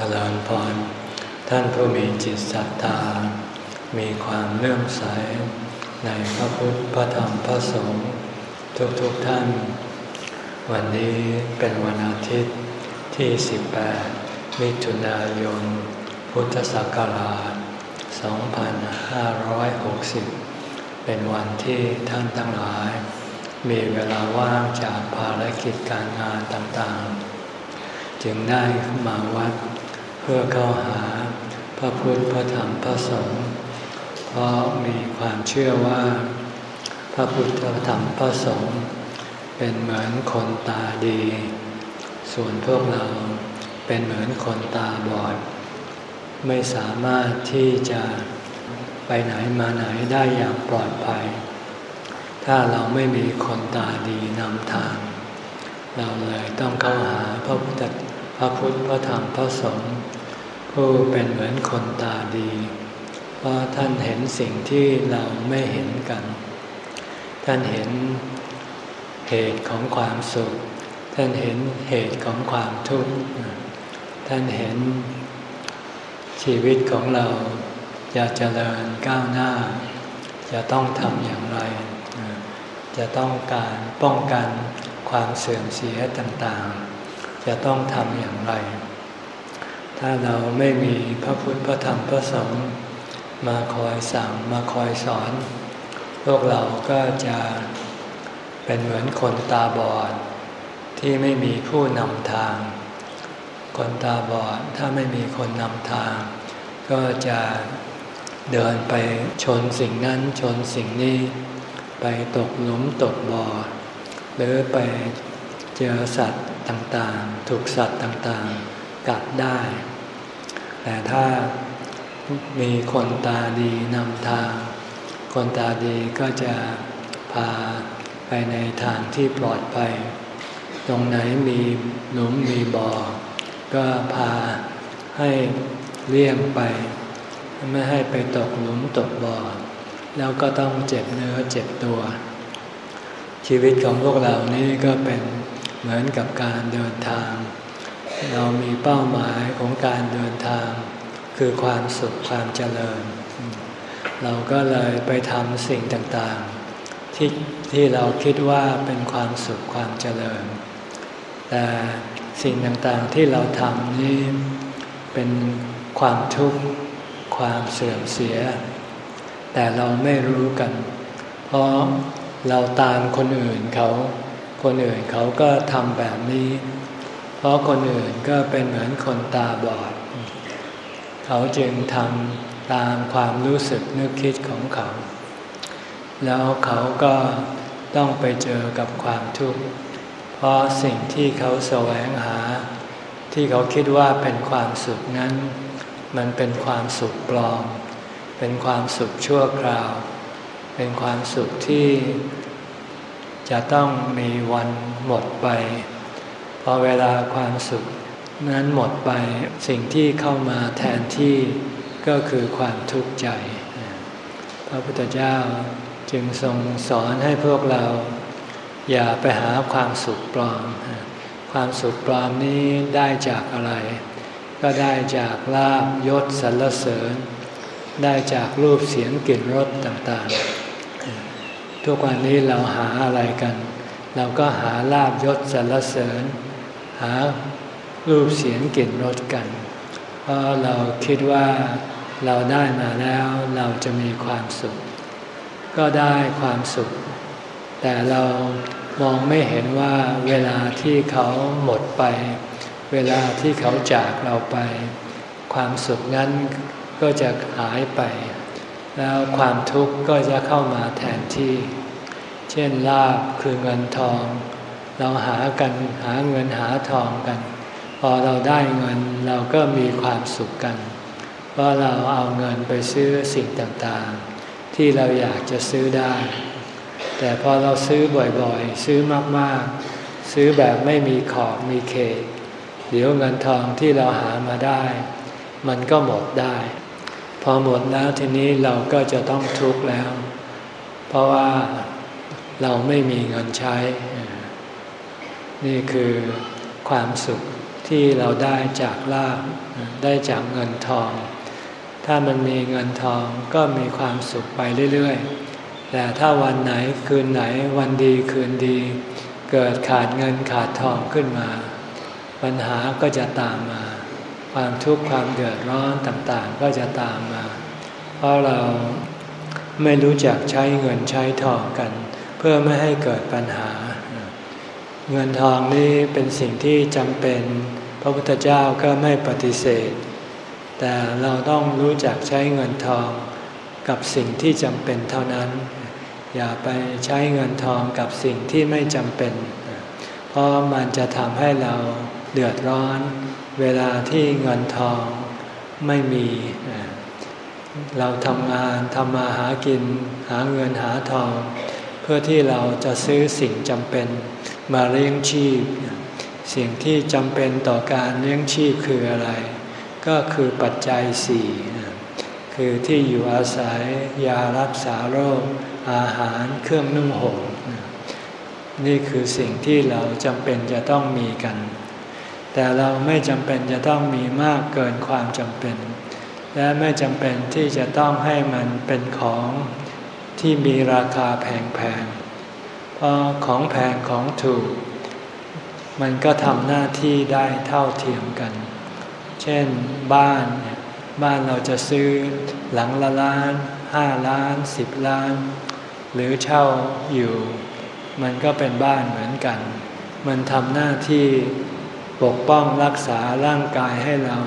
จริญพร ท่านผู้มีจิตศรัทธา มีความเลื่อมใส ในพระพุทธพระธรรมพระสงฆ์ทุกๆทท่าน วันนี้เป็นวันอาทิตย์ที่ 18 มิถุนายน พุทธศักราช 2560 เป็นวันที่ท่านทั้งหลาย มีเวลาว่างจากภารกิจการงานต่างๆ จึงได้มาวัด พื่อเข้าหาพระพุทธพระธรรมพระสงฆ์เพราะมีความเชื่อว่า พระพุทธพระธรรมพระสงฆ์เป็นเหมือนคนตาดี ส่วนพวกเราเป็นเหมือนคนตาบอด ไม่สามารถที่จะไปไหนมาไหนได้อย่างปลอดภัย ถ้าเราไม่มีคนตาดีนำทาง เราเลยต้องเข้าหาพระพุทธพระพุทธพระธรรมพระสงฆ์ ผู้เป็นเหมือนคนตาดี เพราะท่านเห็นสิ่งที่เราไม่เห็นกัน ท่านเห็นเหตุของความสุข ท่านเห็นเหตุของความทุกข์ ท่านเห็นชีวิตของเราจะเจริญก้าวหน้า จะต้องทำอย่างไร จะต้องการป้องกันความเสื่อมเสียต่างๆ จะต้องทำอย่างไร ถ้าเราไม่มีพระพุทธพระธรรมพระสงฆ์มาคอยสั่งมาคอยสอน พวกเราก็จะเป็นเหมือนคนตาบอด ที่ไม่มีผู้นำทาง คนตาบอดถ้าไม่มีคนนำทาง ก็จะเดินไปชนสิ่งนั้นชนสิ่งนี้ ไปตกหลุมตกบ่อหรือไปเจอสัตว์ต่างๆ ถูกสัตว์ต่างๆ กัดได้ แต่ถ้ามีคนตาดีนำทาง คนตาดีก็จะพาไปในทางที่ปลอดภัย ตรงไหนมีหลุมมีบ่อ ก็พาให้เลี่ยงไป ไม่ให้ไปตกหลุมตกบ่อ แล้วก็ต้องเจ็บเนื้อเจ็บตัว ชีวิตของพวกเรานี่ก็เป็นเหมือนกับการเดินทาง เรามีเป้าหมายของการเดินทาง คือความสุขความเจริญ เราก็เลยไปทำสิ่งต่างๆ ที่ที่เราคิดว่าเป็นความสุขความเจริญ แต่สิ่งต่างๆที่เราทำนี้เป็นความทุกข์ความเสื่อมเสีย แต่เราไม่รู้กัน เพราะเราตามคนอื่นเขา คนอื่นเขาก็ทำแบบนี้ เพราะคนอื่นก็เป็นเหมือนคนตาบอด เขาจึงทำตามความรู้สึกนึกคิดของเขา แล้วเขาก็ต้องไปเจอกับความทุกข์ เพราะสิ่งที่เขาแสวงหา ที่เขาคิดว่าเป็นความสุขนั้น มันเป็นความสุขปลอม เป็นความสุขชั่วคราว เป็นความสุขที่จะต้องมีวันหมดไป พอเวลาความสุขนั้นหมดไปสิ่งที่เข้ามาแทนที่ก็คือความทุกข์ใจ พระพุทธเจ้าจึงทรงสอนให้พวกเรา อย่าไปหาความสุขปลอม ความสุขปลอมนี้ได้จากอะไร ก็ได้จากลาบยศสรรเสริญ ได้จากรูปเสียงกลิ่นรสต่างๆ ทุกวันนี้เราหาอะไรกัน เราก็หาลาบยศสรรเสริญ หารูปเสียงกลิ่นรสกัน เพราะเราคิดว่าเราได้มาแล้วเราจะมีความสุข ก็ได้ความสุข แต่เรามองไม่เห็นว่าเวลาที่เขาหมดไป เวลาที่เขาจากเราไป ความสุขนั้นก็จะหายไป แล้วความทุกข์ก็จะเข้ามาแทนที่ เช่นลาบคือเงินทอง เราหากันหาเงินหาทองกัน พอเราได้เงินเราก็มีความสุขกัน เพราะเราเอาเงินไปซื้อสิ่งต่างๆ ที่เราอยากจะซื้อได้ แต่พอเราซื้อบ่อยๆ ซื้อมากๆ ซื้อแบบไม่มีขอบมีเขต เดี๋ยวเงินทองที่เราหามาได้ มันก็หมดได้ พอหมดแล้วทีนี้เราก็จะต้องทุกข์แล้ว เพราะว่าเราไม่มีเงินใช้ นี่คือความสุขที่เราได้จากลาบได้จากเงินทอง ถ้ามันมีเงินทองก็มีความสุขไปเรื่อยๆ แต่ถ้าวันไหนคืนไหนวันดีคืนดี เกิดขาดเงินขาดทองขึ้นมา ปัญหาก็จะตามมา ความทุกข์ความเดือดร้อนต่างๆ ก็จะตามมา เพราะเราไม่รู้จักใช้เงินใช้ทองกัน เพื่อไม่ให้เกิดปัญหา เงินทองนี่เป็นสิ่งที่จำเป็น พระพุทธเจ้าก็ไม่ปฏิเสธ แต่เราต้องรู้จักใช้เงินทองกับสิ่งที่จำเป็นเท่านั้น อย่าไปใช้เงินทองกับสิ่งที่ไม่จำเป็น เพราะมันจะทำให้เราเดือดร้อน เวลาที่เงินทองไม่มี เราทำงานทำมาหากิน หาเงินหาทอง เพื่อที่เราจะซื้อสิ่งจำเป็น มาเลี้ยงชีพ สิ่งที่จำเป็นต่อการเลี้ยงชีพคืออะไร ก็คือปัจจัยสี่คือที่อยู่อาศัยยารักษาโรค อาหารเครื่องนุ่งห่มนี่คือสิ่งที่เราจำเป็นจะต้องมีกัน แต่เราไม่จำเป็นจะต้องมีมากเกินความจำเป็น และไม่จำเป็นที่จะต้องให้มันเป็นของที่มีราคาแพงๆ พราะของแพงของถูก มันก็ทำหน้าที่ได้เท่าเทียมกัน เช่นบ้านบ้านเราจะซื้อหลังละล้านห้าล้านสิบล้าน หรือเช่าอยู่ มันก็เป็นบ้านเหมือนกัน มันทำหน้าที่ปกป้องรักษาร่างกายให้เรา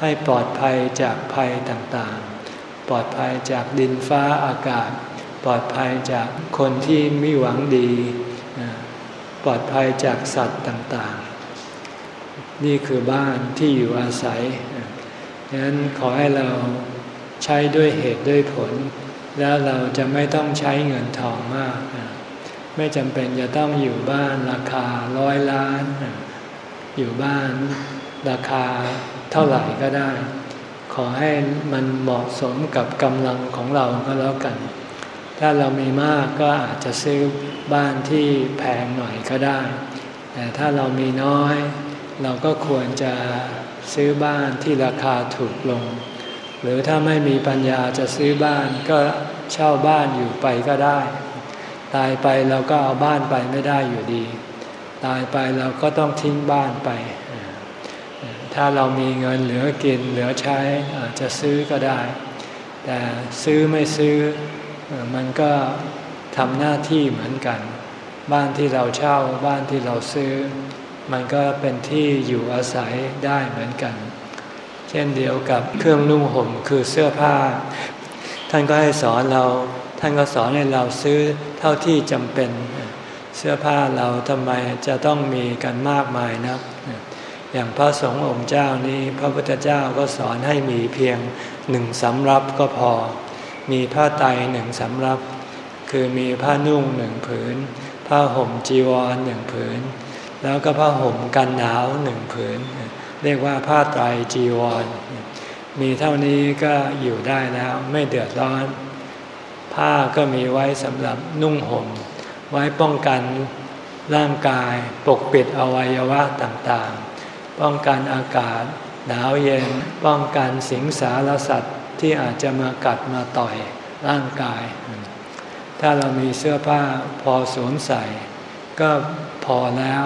ให้ปลอดภัยจากภัยต่างๆ ปลอดภัยจากดินฟ้าอากาศ ปลอดภัยจากคนที่ไม่หวังดี ปลอดภัยจากสัตว์ต่างๆ นี่คือบ้านที่อยู่อาศัยดังนั้นขอให้เราใช้ด้วยเหตุด้วยผล แล้วเราจะไม่ต้องใช้เงินทองมาก ไม่จำเป็นจะต้องอยู่บ้านราคาร้อยล้าน อยู่บ้านราคาเท่าไหร่ก็ได้ ขอให้มันเหมาะสมกับกำลังของเราก็แล้วกัน ถ้าเรามีมากก็อาจจะซื้อบ้านที่แพงหน่อยก็ได้ แต่ถ้าเรามีน้อย เราก็ควรจะซื้อบ้านที่ราคาถูกลง หรือถ้าไม่มีปัญญาจะซื้อบ้านก็เช่าบ้านอยู่ไปก็ได้ ตายไปเราก็เอาบ้านไปไม่ได้อยู่ดี ตายไปเราก็ต้องทิ้งบ้านไป ถ้าเรามีเงินเหลือกินเหลือใช้อาจจะซื้อก็ได้ แต่ซื้อไม่ซื้อ มันก็ทำหน้าที่เหมือนกัน บ้านที่เราเช่าบ้านที่เราซื้อ มันก็เป็นที่อยู่อาศัยได้เหมือนกัน เช่นเดียวกับเครื่องนุ่งห่มคือเสื้อผ้า ท่านก็ให้สอนเราท่านก็สอนให้เราซื้อเท่าที่จำเป็น เสื้อผ้าเราทำไมจะต้องมีกันมากมายนะักอย่างพระสงฆ์องค์เจ้านี้ พระพุทธเจ้าก็สอนให้มีเพียงหนึ่งสำรับก็พอ มีผ้าไตหนึ่งสำรับ คือมีผ้านุ่งหนึ่งผืน ผ้าห่มจีวรหนึ่งผืน แล้วก็ผ้าห่มกันหนาวหนึ่งผืน เรียกว่าผ้าไตรจีวร มีเท่านี้ก็อยู่ได้แล้วไม่เดือดร้อน ผ้าก็มีไว้สำหรับนุ่งห่ม ไว้ป้องกันร่างกายปกปิดอวัยวะต่างๆ ป้องกันอากาศหนาวเย็น ป้องกันสิงสารสัตว์ ที่อาจจะมากัดมาต่อยร่างกาย ถ้าเรามีเสื้อผ้าพอสวมใส่ ก็พอแล้ว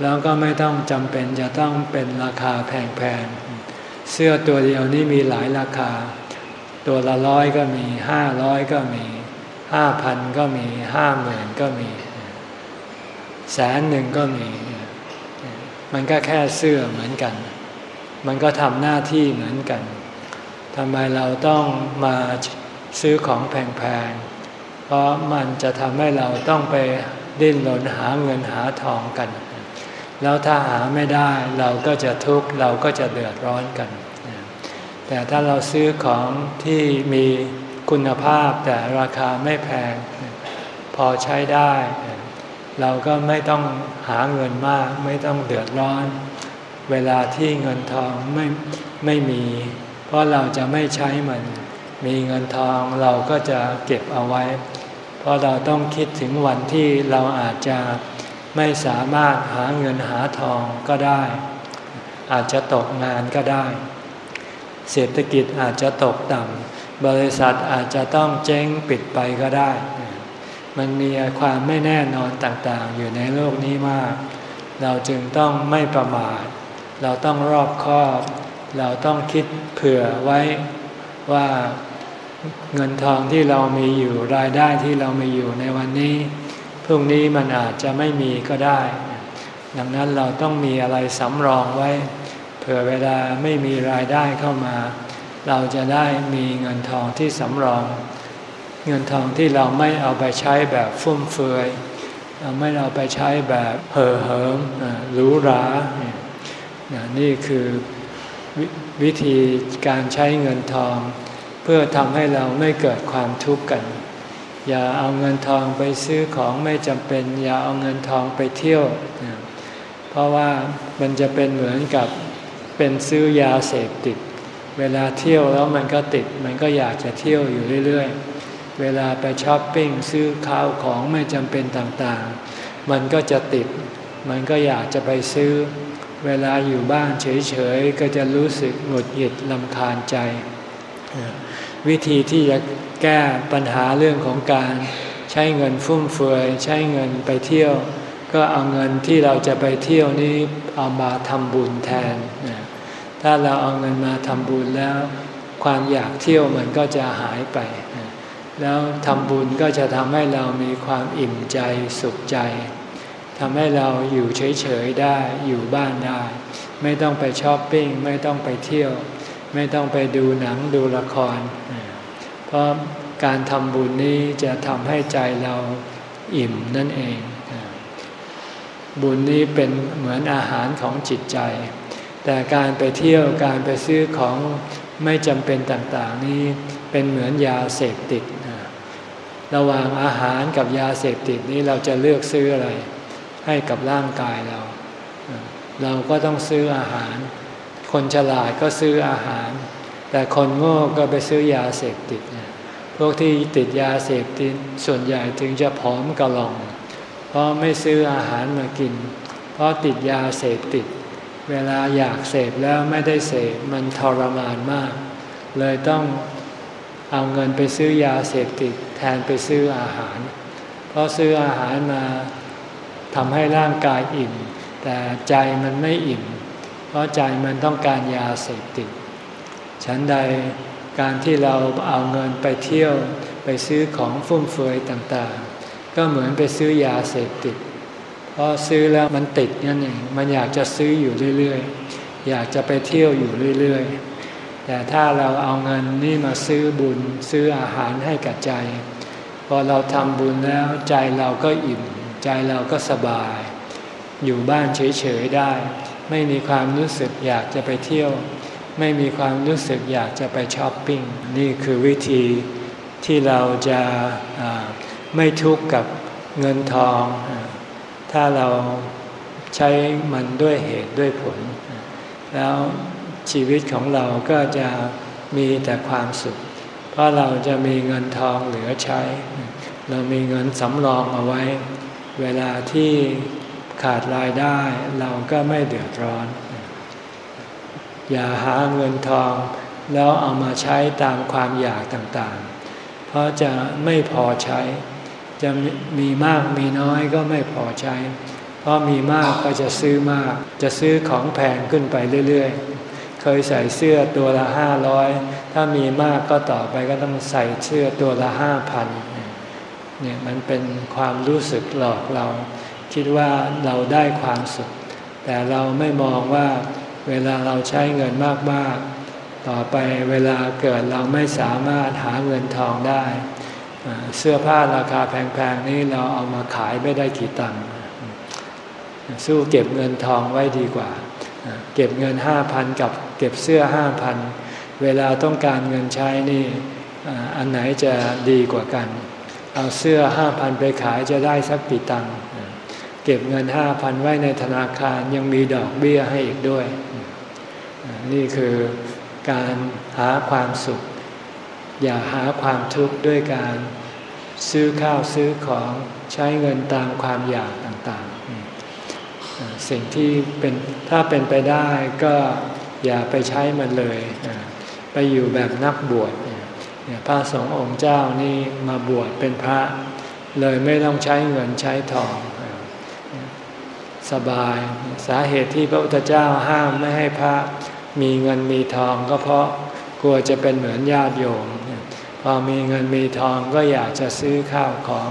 แล้วก็ไม่ต้องจำเป็นจะต้องเป็นราคาแพงๆ เสื้อตัวเดียวนี่มีหลายราคา ตัวละร้อยก็มีห้าร้อยก็มีห้าพันก็มีห้าหมื่นก็มีแสนหนึ่งก็มี มันก็แค่เสื้อเหมือนกัน มันก็ทำหน้าที่เหมือนกัน ทำไมเราต้องมาซื้อของแพงๆ เพราะมันจะทำให้เราต้องไปดิ้นรนหาเงินหาทองกัน แล้วถ้าหาไม่ได้เราก็จะทุกข์เราก็จะเดือดร้อนกัน แต่ถ้าเราซื้อของที่มีคุณภาพแต่ราคาไม่แพง พอใช้ได้ เราก็ไม่ต้องหาเงินมาก ไม่ต้องเดือดร้อน เวลาที่เงินทองไม่ไม่มี เพราะเราจะไม่ใช้มัน มีเงินทองเราก็จะเก็บเอาไว้ เพราะเราต้องคิดถึงวันที่เราอาจจะไม่สามารถหาเงินหาทองก็ได้ อาจจะตกงานก็ได้ เศรษฐกิจอาจจะตกต่ำบริษัทอาจจะต้องเจ๊งปิดไปก็ได้ มันมีความไม่แน่นอนต่างๆ อยู่ในโลกนี้มาก เราจึงต้องไม่ประมาทเราต้องรอบคอบ เราต้องคิดเผื่อไว้ว่าเงินทองที่เรามีอยู่รายได้ที่เรามีอยู่ในวันนี้ พรุ่งนี้มันอาจจะไม่มีก็ได้ ดังนั้นเราต้องมีอะไรสำรองไว้ เผื่อเวลาไม่มีรายได้เข้ามา เราจะได้มีเงินทองที่สำรอง เงินทองที่เราไม่เอาไปใช้แบบฟุ่มเฟือยเราไม่เอาไปใช้แบบเห่อเหิมหรูหรานี่คือ ววิธีการใช้เงินทอง เพื่อทำให้เราไม่เกิดความทุกข์กัน อย่าเอาเงินทองไปซื้อของไม่จำเป็น อย่าเอาเงินทองไปเที่ยว เพราะว่ามันจะเป็นเหมือนกับเป็นซื้อยาเสพติด เวลาเที่ยวแล้วมันก็ติด มันก็อยากจะเที่ยวอยู่เรื่อยๆ เวลาไปช้อปปิ้งซื้อข้าวของไม่จำเป็นต่างๆ มันก็จะติด มันก็อยากจะไปซื้อ เวลาอยู่บ้านเฉยๆ ก็จะรู้สึกหงุดหงิดลำคาญใจ วิธีที่จะแก้ปัญหาเรื่องของการใช้เงินฟุ่มเฟือย ใช้เงินไปเที่ยว ก็เอาเงินที่เราจะไปเที่ยวนี้เอามาทำบุญแทน ถ้าเราเอาเงินมาทำบุญแล้ว ความอยากเที่ยวมันก็จะหายไป แล้วทำบุญก็จะทำให้เรามีความอิ่มใจสุขใจ ทำให้เราอยู่เฉยๆได้อยู่บ้านได้ ไม่ต้องไปช้อปปิ้งไม่ต้องไปเที่ยว ไม่ต้องไปดูหนังดูละคร เพราะการทำบุญนี้จะทำให้ใจเราอิ่มนั่นเอง บุญนี้เป็นเหมือนอาหารของจิตใจ แต่การไปเที่ยวการไปซื้อของไม่จำเป็นต่างๆ นี้เป็นเหมือนยาเสพติด ระหว่างอาหารกับยาเสพติดนี้เราจะเลือกซื้ออะไร ให้กับร่างกายเรา เราก็ต้องซื้ออาหาร คนฉลาดก็ซื้ออาหาร แต่คนโง่ก็ไปซื้อยาเสพติด พวกที่ติดยาเสพติดส่วนใหญ่ถึงจะผอมกระลอง เพราะไม่ซื้ออาหารมากิน เพราะติดยาเสพติด เวลาอยากเสพแล้วไม่ได้เสพมันทรมานมาก เลยต้องเอาเงินไปซื้อยาเสพติดแทนไปซื้ออาหาร เพราะซื้ออาหารมา ทำให้ร่างกายอิ่ม แต่ใจมันไม่อิ่ม เพราะใจมันต้องการยาเสพติด ฉันใดการที่เราเอาเงินไปเที่ยวไปซื้อของฟุ่มเฟือยต่างๆ ก็เหมือนไปซื้อยาเสพติดเพราะซื้อแล้วมันติดนั่นเองมันอยากจะซื้ออยู่เรื่อยๆ อยากจะไปเที่ยวอยู่เรื่อยๆ แต่ถ้าเราเอาเงินนี่มาซื้อบุญซื้ออาหารให้กับใจ พอเราทำบุญแล้วใจเราก็อิ่ม ใจเราก็สบาย อยู่บ้านเฉยๆได้ ไม่มีความรู้สึกอยากจะไปเที่ยว ไม่มีความรู้สึกอยากจะไปช้อปปิ้งนี่คือวิธีที่เราจะไม่ทุกข์กับเงินทอง ถ้าเราใช้มันด้วยเหตุด้วยผล แล้วชีวิตของเราก็จะมีแต่ความสุข เพราะเราจะมีเงินทองเหลือใช้ เรามีเงินสำรองเอาไว้ เวลาที่ขาดรายได้เราก็ไม่เดือดร้อน อย่าหาเงินทอง แล้วเอามาใช้ตามความอยากต่างๆ เพราะจะไม่พอใช้ จะมีมากมีน้อยก็ไม่พอใช้ เพราะมีมากก็จะซื้อมาก จะซื้อของแพงขึ้นไปเรื่อยๆ เคยใส่เสื้อตัวละห้าร้อยถ้ามีมากก็ต่อไปก็ต้องใส่เสื้อตัวละห้าพัน เนี่ยมันเป็นความรู้สึกหลอกเรา คิดว่าเราได้ความสุข แต่เราไม่มองว่าเวลาเราใช้เงินมากๆ ต่อไปเวลาเกิดเราไม่สามารถหาเงินทองได้ เสื้อผ้าราคาแพงๆนี้เราเอามาขายไม่ได้กี่ตังค์สู้เก็บเงินทองไว้ดีกว่า เก็บเงินห้าพันกับเก็บเสื้อห้าพันเวลาต้องการเงินใช้นี่อันไหนจะดีกว่ากัน เอาเสื้อห้าพันไปขายจะได้สักกี่ตังค์เก็บเงินห้าพันไว้ในธนาคารยังมีดอกเบี้ยให้อีกด้วย นี่คือการหาความสุข อย่าหาความทุกข์ด้วยการซื้อข้าวซื้อของใช้เงินตามความอยากต่างๆ สิ่งที่เป็นถ้าเป็นไปได้ก็อย่าไปใช้มันเลย ไปอยู่แบบนักบวช พระสงฆ์องค์เจ้านี่มาบวชเป็นพระ เลยไม่ต้องใช้เงินใช้ทอง สบายสาเหตุที่พระพุทธเจ้าห้ามไม่ให้พระมีเงินมีทองก็เพราะกลัวจะเป็นเหมือนญาติโยมพอมีเงินมีทองก็อยากจะซื้อข้าวของ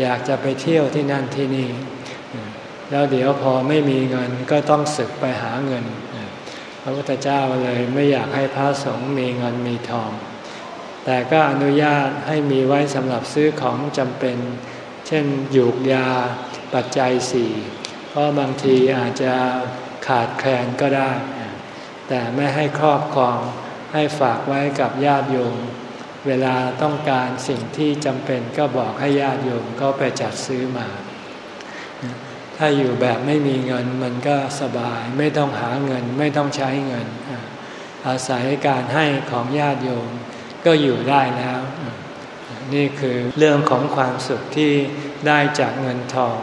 อยากจะไปเที่ยวที่นั่นที่นี่ แล้วเดี๋ยวพอไม่มีเงินก็ต้องศึกไปหาเงิน พระพุทธเจ้าเลยไม่อยากให้พระสงฆ์มีเงินมีทอง แต่ก็อนุญาตให้มีไว้สำหรับซื้อของจำเป็น เช่นหยูกยาปัจจัยสี่เพราะบางทีอาจจะขาดแคลนก็ได้ แต่ไม่ให้ครอบครองให้ฝากไว้กับญาติโยม เวลาต้องการสิ่งที่จำเป็นก็บอกให้ญาติโยมก็ไปจัดซื้อมา ถ้าอยู่แบบไม่มีเงินมันก็สบายไม่ต้องหาเงินไม่ต้องใช้เงิน อาศัยการให้ของญาติโยม ก็อยู่ได้แล้ว นี่คือเรื่องของความสุขที่ได้จากเงินทอง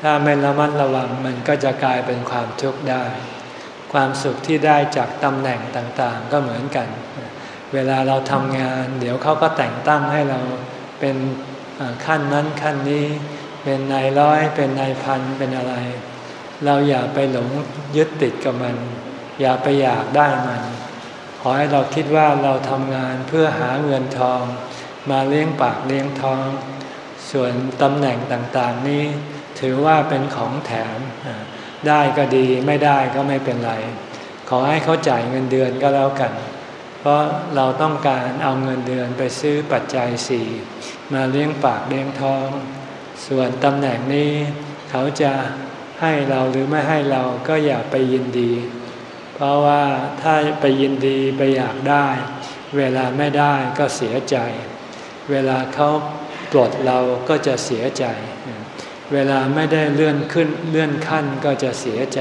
ถ้าไม่ระมัดระวังมันก็จะกลายเป็นความทุกข์ได้ ความสุขที่ได้จากตำแหน่งต่างๆ ก็เหมือนกัน เวลาเราทำงาน เดี๋ยวเขาก็แต่งตั้งให้เราเป็นขั้นนั้นขั้นนี้ เป็นนายร้อย เป็นนายพันเป็นอะไร เราอย่าไปหลงยึดติดกับมัน อย่าไปอยากได้มัน ขอให้เราคิดว่าเราทำงานเพื่อหาเงินทอง มาเลี้ยงปากเลี้ยงท้อง ส่วนตำแหน่งต่างๆนี้ ถือว่าเป็นของแถม ได้ก็ดีไม่ได้ก็ไม่เป็นไร ขอให้เขาจ่ายเงินเดือนก็แล้วกัน เพราะเราต้องการเอาเงินเดือนไปซื้อปัจจัยสี่มาเลี้ยงปากเลี้ยงท้อง ส่วนตำแหน่งนี้ เขาจะให้เราหรือไม่ให้เราก็อย่าไปยินดี ราะว่าถ้าไปยินดีไปอยากได้ เวลาไม่ได้ก็เสียใจ เวลาเขาปลดเราก็จะเสียใจ เวลาไม่ได้เลื่อนขึ้นเลื่อนขั้นก็จะเสียใจ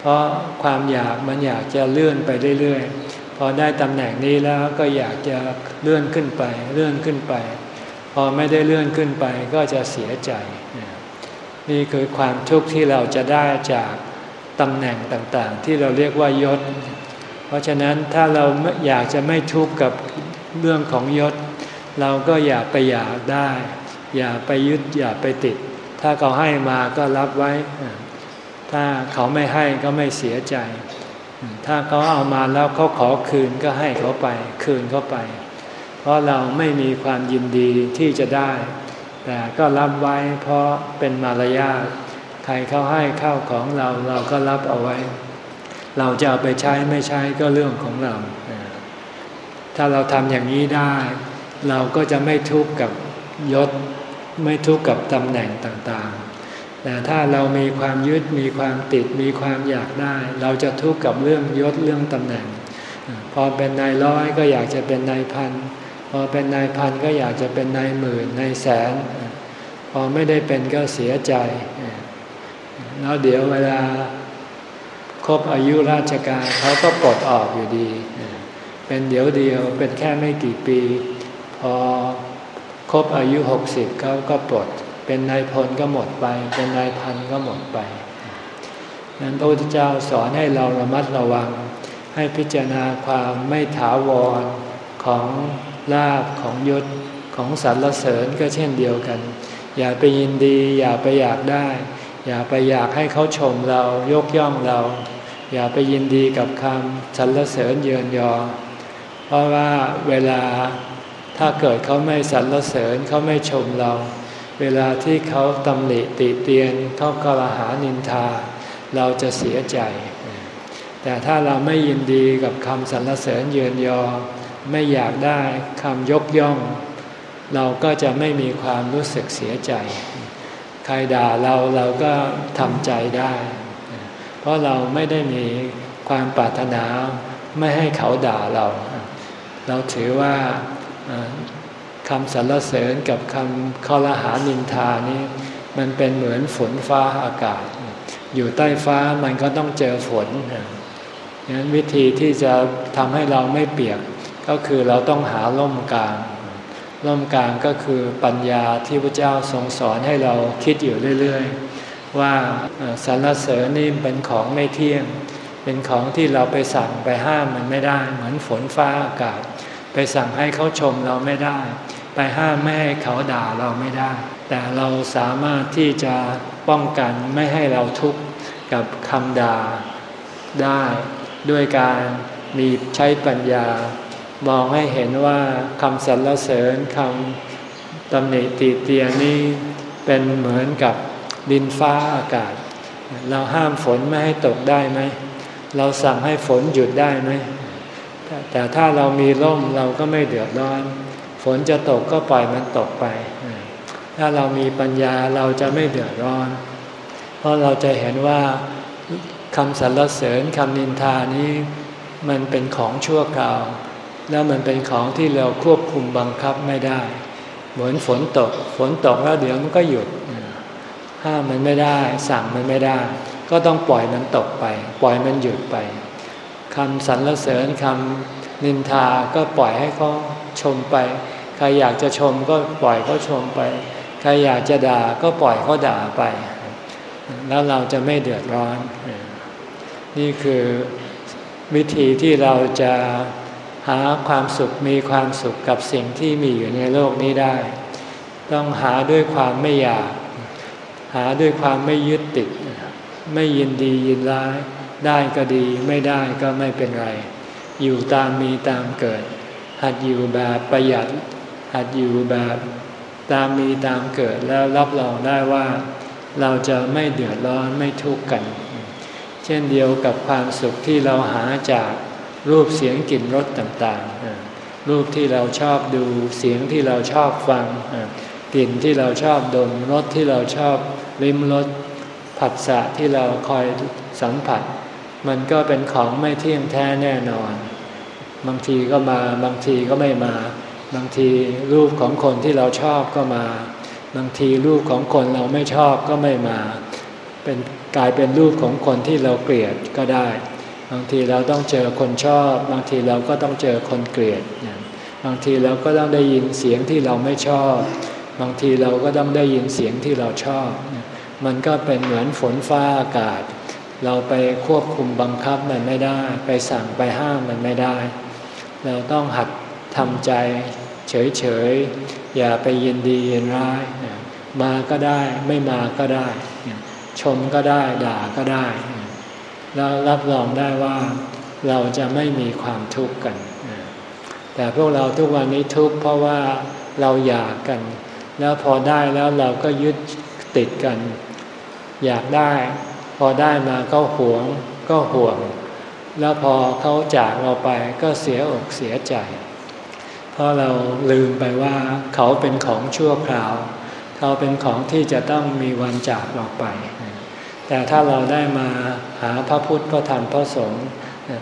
เพราะความอยากมันอยากจะเลื่อนไปเรื่อยๆ พอได้ตำแหน่งนี้แล้วก็อยากจะเลื่อนขึ้นไปเลื่อนขึ้นไป พอไม่ได้เลื่อนขึ้นไปก็จะเสียใจ นี่คือความทุกข์ที่เราจะได้จาก ตำแหน่งต่างๆ ที่เราเรียกว่ายศ เพราะฉะนั้นถ้าเราอยากจะไม่ทุกข์กับเรื่องของยศ เราก็อย่าไปอยากได้ อย่าไปยึดอย่าไปติด ถ้าเขาให้มาก็รับไว้ ถ้าเขาไม่ให้ก็ไม่เสียใจ ถ้าเขาเอามาแล้วเขาขอคืนก็ให้เขาไปคืนเขาไป เพราะเราไม่มีความยินดีที่จะได้ แต่ก็รับไว้เพราะเป็นมารยาท ใครเขาให้ข้าวของเราเราก็รับเอาไว้ เราจะเอาไปใช้ไม่ใช้ก็เรื่องของเรา ถ้าเราทำอย่างนี้ได้ เราก็จะไม่ทุกข์กับยศไม่ทุกข์กับตำแหน่งต่างๆ แต่ถ้าเรามีความยึดมีความติดมีความอยากได้ เราจะทุกข์กับเรื่องยศเรื่องตำแหน่ง พอเป็นนายร้อยก็อยากจะเป็นนายพันพอเป็นนายพันก็อยากจะเป็นนายหมื่นนายแสน พอไม่ได้เป็นก็เสียใจ แล้วเดี๋ยวเวลาครบอายุราชการเขาก็ปลดออกอยู่ดี เป็นเดี๋ยวเดียวเป็นแค่ไม่กี่ปี พอครบอายุหกสิบเขาก็ปลด เป็นนายพลก็หมดไป เป็นนายพันก็หมดไปนั้นพระพุทธเจ้าสอนให้เราระมัดระวัง ให้พิจารณาความไม่ถาวรของลาบของยศของสรรเสริญก็เช่นเดียวกัน อย่าไปยินดีอย่าไปอยากได้ อย่าไปอยากให้เขาชมเรายกย่องเรา อย่าไปยินดีกับคำสรรเสริญเยินยอ เพราะว่าเวลาถ้าเกิดเขาไม่สรรเสริญเขาไม่ชมเรา เวลาที่เขาตำหนิติเตียนเขากล่หานินทา เราจะเสียใจ แต่ถ้าเราไม่ยินดีกับคำสรรเสริญเยินยอ ไม่อยากได้คำยกย่อง เราก็จะไม่มีความรู้สึกเสียใจ ใครด่าเราเราก็ทำใจได้ เพราะเราไม่ได้มีความปรารถนาไม่ให้เขาด่าเรา เราถือว่าคำสรรเสริญกับคำคอรหานินทานี้ มันเป็นเหมือนฝนฟ้าอากาศ อยู่ใต้ฟ้ามันก็ต้องเจอฝนดังนั้นวิธีที่จะทำให้เราไม่เปียกก็คือเราต้องหาล่มกลาง ล่มกลางก็คือปัญญาที่พระเจ้าทรงสอนให้เราคิดอยู่เรื่อยๆ ว่าสรรเสริญนี่เป็นของไม่เที่ยง เป็นของที่เราไปสั่งไปห้ามมันไม่ได้ เหมือนฝนฟ้าอากาศ ไปสั่งให้เขาชมเราไม่ได้ ไปห้ามไม่ให้เขาด่าเราไม่ได้ แต่เราสามารถที่จะป้องกันไม่ให้เราทุกข์กับคำด่าได้ ด้วยการมีใช้ปัญญา มองให้เห็นว่าคำสรรเสริญคำตำหนิตีเตียนนี่เป็นเหมือนกับดินฟ้าอากาศ เราห้ามฝนไม่ให้ตกได้ไหม เราสั่งให้ฝนหยุดได้ไหม แต่ถ้าเรามีร่มเราก็ไม่เดือดร้อน ฝนจะตกก็ปล่อยมันตกไป ถ้าเรามีปัญญาเราจะไม่เดือดร้อน เพราะเราจะเห็นว่าคำสรรเสริญคำนินทานี้ มันเป็นของชั่วคราว แล้วมันเป็นของที่เราควบคุมบังคับไม่ได้ เหมือนฝนตก ฝนตกแล้วเดี๋ยวมันก็หยุด ห้ามมันไม่ได้ สั่งมันไม่ได้ ก็ต้องปล่อยมันตกไป ปล่อยมันหยุดไปคำสรรเสริญคำนินทาก็ปล่อยให้เขาชมไป ใครอยากจะชมก็ปล่อยเขาชมไป ใครอยากจะด่าก็ปล่อยเขาด่าไป แล้วเราจะไม่เดือดร้อน นี่คือวิธีที่เราจะ หาความสุขมีความสุขกับสิ่งที่มีอยู่ในโลกนี้ได้ ต้องหาด้วยความไม่อยาก หาด้วยความไม่ยึดติด ไม่ยินดียินร้าย ได้ก็ดีไม่ได้ก็ไม่เป็นไร อยู่ตามมีตามเกิด หัดอยู่แบบประหยัด หัดอยู่แบบตามมีตามเกิดแล้วรับรองได้ว่า เราจะไม่เดือดร้อนไม่ทุกข์กัน เช่นเดียวกับความสุขที่เราหาจาก รูปเสียงกลิ่นรสต่างๆ รูปที่เราชอบดูเสียงที่เราชอบฟัง กลิ่นที่เราชอบดมรสที่เราชอบลิ้มรสผัสสะที่เราคอยสัมผัส มันก็เป็นของไม่เที่ยงแท้แน่นอน บางทีก็มาบางทีก็ไม่มา บางทีรูปของคนที่เราชอบก็มา บางทีรูปของคนเราไม่ชอบก็ไม่มา เป็นกลายเป็นรูปของคนที่เราเกลียดก็ได้ บางทีเราต้องเจอคนชอบ บางทีเราก็ต้องเจอคนเกลียด บางทีเราก็ต้องได้ยินเสียงที่เราไม่ชอบ บางทีเราก็ต้องได้ยินเสียงที่เราชอบ มันก็เป็นเหมือนฝนฟ้าอากาศ เราไปควบคุมบังคับมันไม่ได้ ไปสั่งไปห้ามมันไม่ได้ เราต้องหัดทำใจเฉยๆ อย่าไปยินดียินร้าย มาก็ได้ไม่มาก็ได้ ชมก็ได้ด่าก็ได้ แล้วรับรองได้ว่าเราจะไม่มีความทุกข์กัน แต่พวกเราทุกวันนี้ทุกข์เพราะว่าเราอยากกัน แล้วพอได้แล้วเราก็ยึดติดกัน อยากได้ พอได้มาก็หวงก็ห่วง แล้วพอเขาจากเราไปก็เสียอกเสียใจ เพราะเราลืมไปว่าเขาเป็นของชั่วคราว เขาเป็นของที่จะต้องมีวันจากเราไป แต่ถ้าเราได้มา หาพระพุทธพระธรรมพระสงฆ์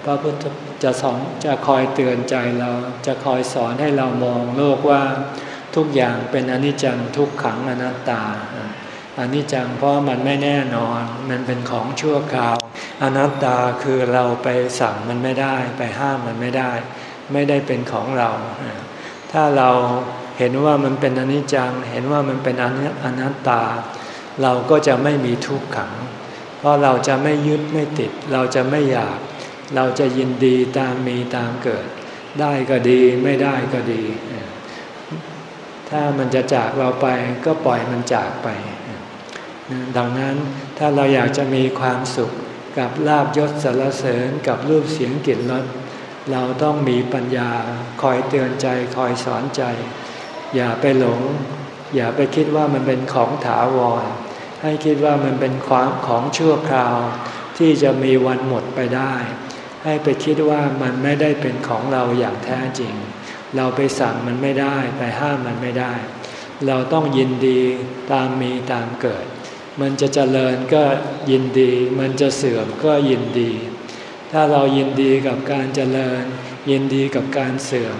พระพุทธจะสอนจะคอยเตือนใจเราจะคอยสอนให้เรามองโลกว่าทุกอย่างเป็นอนิจจังทุกขังอนัตตาอนิจจังเพราะมันไม่แน่นอนมันเป็นของชั่วคราว อนัตตาคือเราไปสั่งมันไม่ได้ไปห้ามมันไม่ได้ ไม่ได้เป็นของเรา ถ้าเราเห็นว่ามันเป็นอนิจจัง เห็นว่ามันเป็นอนัตตา เราก็จะไม่มีทุกขัง ราะเราจะไม่ยึดไม่ติด เราจะไม่อยาก เราจะยินดีตามมีตามเกิด ได้ก็ดีไม่ได้ก็ดี ถ้ามันจะจากเราไปก็ปล่อยมันจากไป ดังนั้นถ้าเราอยากจะมีความสุขกับลาบยศสารเสริญกับรูปเสียงกลิ่นรสเราต้องมีปัญญาคอยเตือนใจคอยสอนใจ อย่าไปหลง อย่าไปคิดว่ามันเป็นของถาวร ให้คิดว่ามันเป็นของของชั่วคราว ที่จะมีวันหมดไปได้ ให้ไปคิดว่ามันไม่ได้เป็นของเราอย่างแท้จริง เราไปสั่งมันไม่ได้ไปห้ามมันไม่ได้ เราต้องยินดีตามมีตามเกิด มันจะเจริญก็ยินดี มันจะเสื่อมก็ยินดี ถ้าเรายินดีกับการเจริญ ยินดีกับการเสื่อม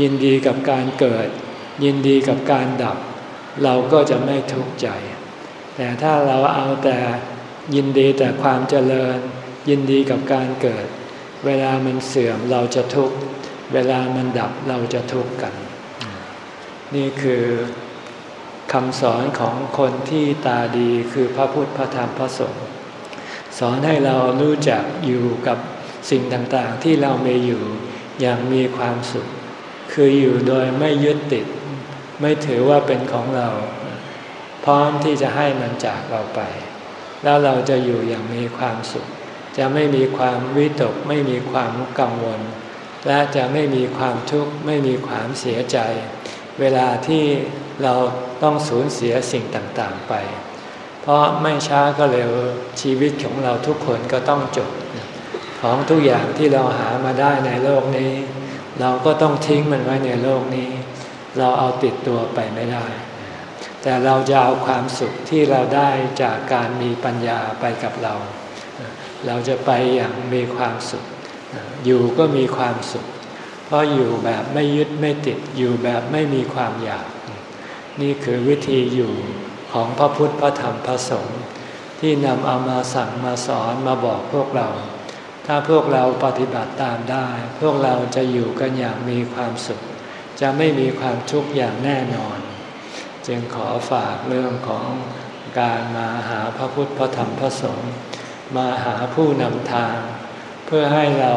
ยินดีกับการเกิด ยินดีกับการดับ เราก็จะไม่ทุกข์ใจ แต่ถ้าเราเอาแต่ยินดีแต่ความเจริญ ยินดีกับการเกิด เวลามันเสื่อมเราจะทุกข์เวลามันดับเราจะทุกข์กัน นี่คือคำสอนของคนที่ตาดีคือพระพุทธพระธรรมพระสงฆ์สอนให้เรารู้จักอยู่กับสิ่งต่างๆ ที่เรามีอยู่อย่างมีความสุข คืออยู่โดยไม่ยึดติด ไม่ถือว่าเป็นของเรา พร้อมที่จะให้มันจากเราไป แล้วเราจะอยู่อย่างมีความสุข จะไม่มีความวิตก ไม่มีความกังวล และจะไม่มีความทุกข์ไม่มีความเสียใจ เวลาที่เราต้องสูญเสียสิ่งต่างๆไป เพราะไม่ช้าก็เร็วชีวิตของเราทุกคนก็ต้องจบ ของทุกอย่างที่เราหามาได้ในโลกนี้ เราก็ต้องทิ้งมันไว้ในโลกนี้ เราเอาติดตัวไปไม่ได้ แต่เราจะเอาความสุขที่เราได้จากการมีปัญญาไปกับเรา เราจะไปอย่างมีความสุข อยู่ก็มีความสุข เพราะอยู่แบบไม่ยึดไม่ติด อยู่แบบไม่มีความอยาก นี่คือวิธีอยู่ของพระพุทธพระธรรมพระสงฆ์ที่นำเอามาสั่งมาสอนมาบอกพวกเรา ถ้าพวกเราปฏิบัติตามได้ พวกเราจะอยู่กันอย่างมีความสุข จะไม่มีความทุกข์อย่างแน่นอน จึงขอฝากเรื่องของการมาหาพระพุทธพระธรรมพระสงฆ์มาหาผู้นำทาง เพื่อให้เรา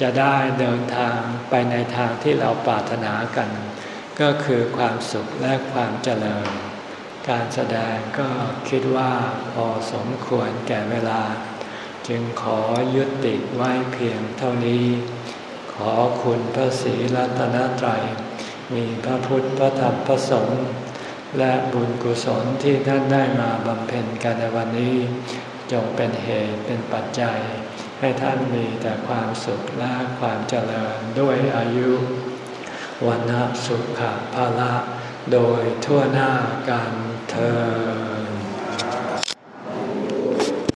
จะได้เดินทางไปในทางที่เราปรารถนากัน ก็คือความสุขและความเจริญ การแสดงก็คิดว่าพอสมควรแก่เวลา จึงขอยุติไว้เพียงเท่านี้ ขอคุณพระศรีรัตนตรัย มีพระพุทธพระธรรมพระสงฆ์ และบุญกุศลที่ท่านได้มาบำเพ็ญกันในวันนี้ จงเป็นเหตุเป็นปัจจัย ให้ท่านมีแต่ความสุขและความเจริญด้วยอายุวันสุขภาละ โดยทั่วหน้ากันเธอ